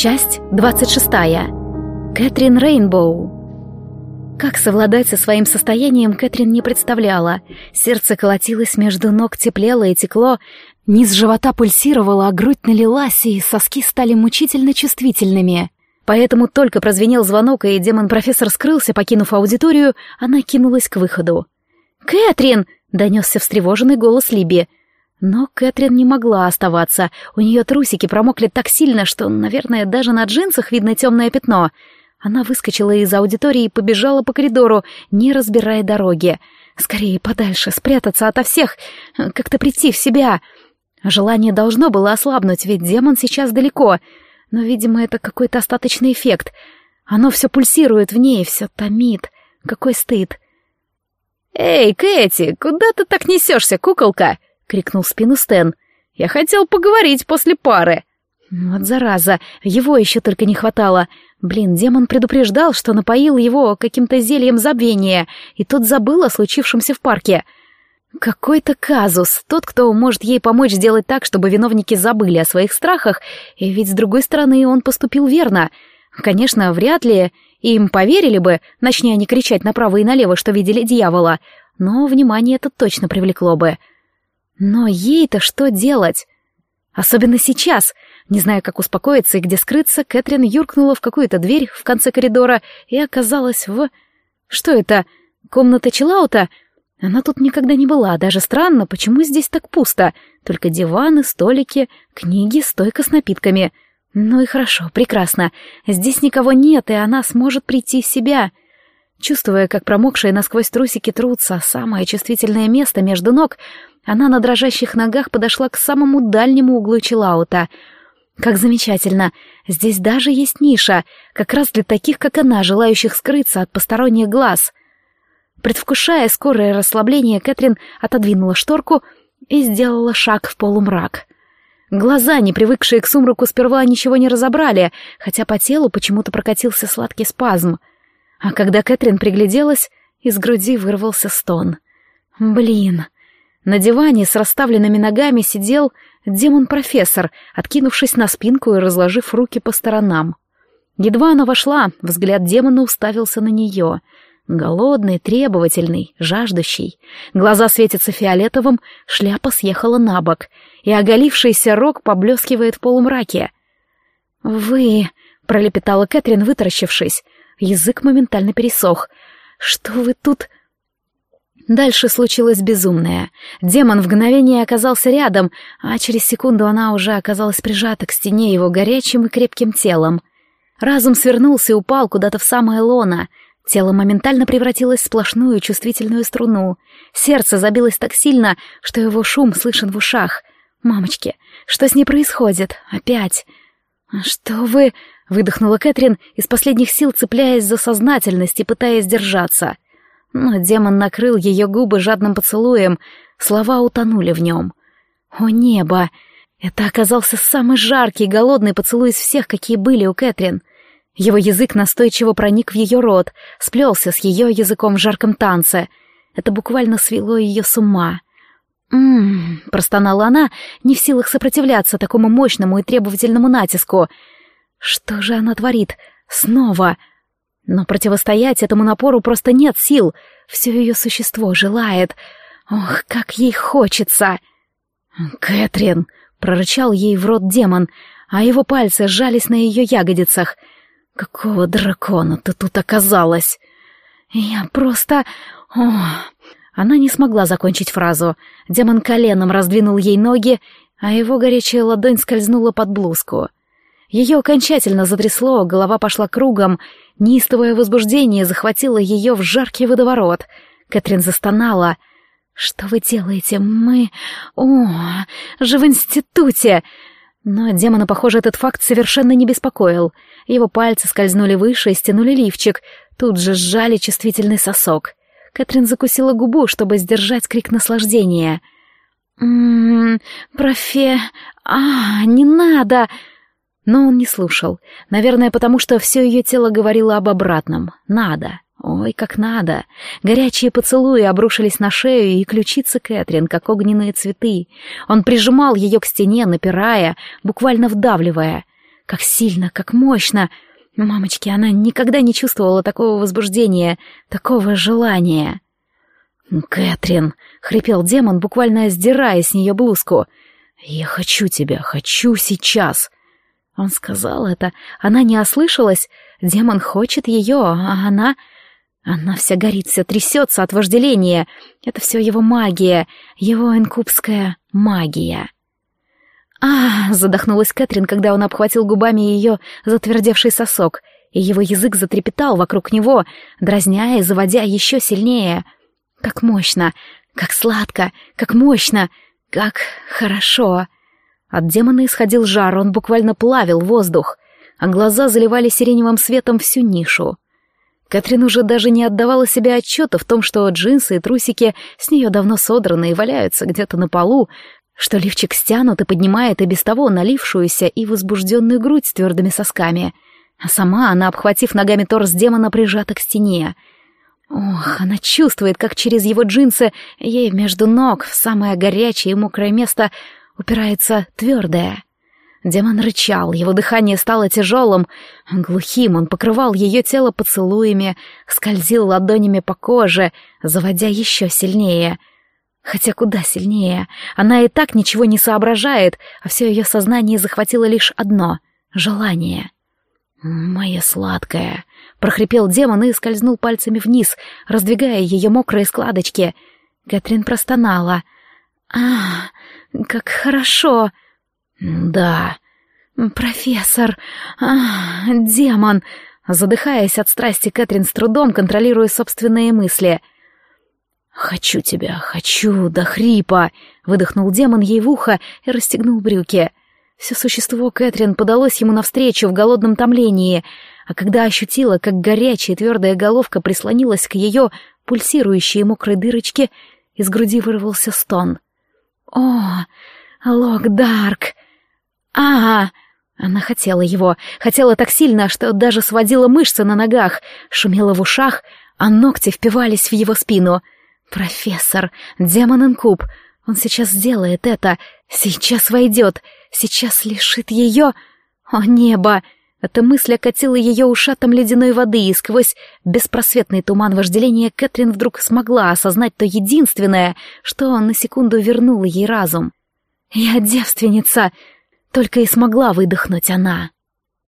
Часть 26. Кэтрин Рейнбоу. Как совладать со своим состоянием, Кэтрин не представляла. Сердце колотилось между ног, теплело и текло, низ живота пульсировало, а грудь налилась, и соски стали мучительно чувствительными. Поэтому только прозвенел звонок, и демон-профессор скрылся, покинув аудиторию, она кинулась к выходу. «Кэтрин!» — донесся встревоженный голос Либи. Но Кэтрин не могла оставаться. У нее трусики промокли так сильно, что, наверное, даже на джинсах видно темное пятно. Она выскочила из аудитории и побежала по коридору, не разбирая дороги. Скорее подальше, спрятаться ото всех, как-то прийти в себя. Желание должно было ослабнуть, ведь демон сейчас далеко. Но, видимо, это какой-то остаточный эффект. Оно все пульсирует в ней, все томит. Какой стыд. «Эй, Кэти, куда ты так несешься, куколка?» — крикнул в спину Стэн. «Я хотел поговорить после пары». Вот зараза, его еще только не хватало. Блин, демон предупреждал, что напоил его каким-то зельем забвения, и тот забыл о случившемся в парке. Какой-то казус, тот, кто может ей помочь сделать так, чтобы виновники забыли о своих страхах, и ведь с другой стороны он поступил верно. Конечно, вряд ли им поверили бы, начни они кричать направо и налево, что видели дьявола, но внимание это точно привлекло бы. Но ей-то что делать? Особенно сейчас. Не зная, как успокоиться и где скрыться, Кэтрин юркнула в какую-то дверь в конце коридора и оказалась в... Что это? Комната Челаута? Она тут никогда не была, даже странно, почему здесь так пусто. Только диваны, столики, книги, стойка с напитками. Ну и хорошо, прекрасно. Здесь никого нет, и она сможет прийти в себя. — Чувствуя, как промокшие насквозь трусики трутся, самое чувствительное место между ног, она на дрожащих ногах подошла к самому дальнему углу челаута. Как замечательно! Здесь даже есть ниша, как раз для таких, как она, желающих скрыться от посторонних глаз. Предвкушая скорое расслабление, Кэтрин отодвинула шторку и сделала шаг в полумрак. Глаза, не привыкшие к сумраку, сперва ничего не разобрали, хотя по телу почему-то прокатился сладкий спазм — а когда Кэтрин пригляделась, из груди вырвался стон. «Блин!» На диване с расставленными ногами сидел демон-профессор, откинувшись на спинку и разложив руки по сторонам. Едва она вошла, взгляд демона уставился на нее. Голодный, требовательный, жаждущий. Глаза светятся фиолетовым, шляпа съехала на бок, и оголившийся рог поблескивает в полумраке. «Вы...» — пролепетала Кэтрин, вытаращившись. Язык моментально пересох. «Что вы тут...» Дальше случилось безумное. Демон в мгновение оказался рядом, а через секунду она уже оказалась прижата к стене его горячим и крепким телом. Разум свернулся и упал куда-то в самое лоно. Тело моментально превратилось в сплошную чувствительную струну. Сердце забилось так сильно, что его шум слышен в ушах. «Мамочки, что с ней происходит? Опять?» «Что вы...» Выдохнула Кэтрин, из последних сил цепляясь за сознательность и пытаясь держаться. Но демон накрыл ее губы жадным поцелуем, слова утонули в нем. «О небо!» Это оказался самый жаркий и голодный поцелуй из всех, какие были у Кэтрин. Его язык настойчиво проник в ее рот, сплелся с ее языком в жарком танце. Это буквально свело ее с ума. «М-м-м», простонала она, не в силах сопротивляться такому мощному и требовательному натиску — что же она творит? Снова? Но противостоять этому напору просто нет сил. Все ее существо желает. Ох, как ей хочется! «Кэтрин!» — прорычал ей в рот демон, а его пальцы сжались на ее ягодицах. «Какого дракона ты тут оказалась?» «Я просто... О...» Она не смогла закончить фразу. Демон коленом раздвинул ей ноги, а его горячая ладонь скользнула под блузку. Ее окончательно затрясло, голова пошла кругом, неистовое возбуждение захватило ее в жаркий водоворот. Кэтрин застонала. «Что вы делаете? Мы... О, же в институте!» Но демона, похоже, этот факт совершенно не беспокоил. Его пальцы скользнули выше и стянули лифчик, тут же сжали чувствительный сосок. Кэтрин закусила губу, чтобы сдержать крик наслаждения. «Ммм, профе... А, не надо!» Но он не слушал. Наверное, потому что все ее тело говорило об обратном. Надо. Ой, как надо. Горячие поцелуи обрушились на шею и ключицы Кэтрин, как огненные цветы. Он прижимал ее к стене, напирая, буквально вдавливая. как сильно, как мощно. Мамочки, она никогда не чувствовала такого возбуждения, такого желания. «Кэтрин!» — хрипел демон, буквально сдирая с нее блузку. «Я хочу тебя, хочу сейчас!» Он сказал это, она не ослышалась. Демон хочет ее, а она... Она вся горит, вся трясется от вожделения. Это все его магия, его инкубская магия. а задохнулась Кэтрин, когда он обхватил губами ее затвердевший сосок, и его язык затрепетал вокруг него, дразняя и заводя еще сильнее — как мощно, как сладко, как мощно, как хорошо. От демона исходил жар, он буквально плавил воздух, а глаза заливали сиреневым светом всю нишу. Катрин уже даже не отдавала себе отчета в том, что джинсы и трусики с нее давно содраны и валяются где-то на полу, что лифчик стянут и поднимает и без того налившуюся и возбужденную грудь с твердыми сосками. А сама она, обхватив ногами торс демона, прижата к стене — Ох, она чувствует, как через его джинсы ей между ног в самое горячее и мокрое место упирается твердое. Демон рычал, его дыхание стало тяжелым, глухим, он покрывал ее тело поцелуями, скользил ладонями по коже, заводя еще сильнее. Хотя куда сильнее, она и так ничего не соображает, а все ее сознание захватило лишь одно — желание. «Моя сладкая», — прохрипел демон и скользнул пальцами вниз, раздвигая ее мокрые складочки. Кэтрин простонала. «А, как хорошо!» «Да». «Профессор! А, демон!» Задыхаясь от страсти, Кэтрин с трудом контролируя собственные мысли. «Хочу тебя, хочу, до хрипа!» — выдохнул демон ей в ухо и расстегнул брюки. Все существо Кэтрин подалось ему навстречу в голодном томлении, а когда ощутила, как горячая твердая головка прислонилась к ее пульсирующей мокрой дырочке, из груди вырвался стон. «О, Лок Дарк! а Она хотела его, хотела так сильно, что даже сводила мышцы на ногах, шумела в ушах, а ногти впивались в его спину. «Профессор, демон-инкуб, он сейчас сделает это, сейчас войдет, сейчас лишит ее... О, небо!» Эта мысль окатила ее ушатом ледяной воды, и сквозь беспросветный туман вожделения Кэтрин вдруг смогла осознать то единственное, что на секунду вернуло ей разум. «Я девственница!» — только и смогла выдохнуть она.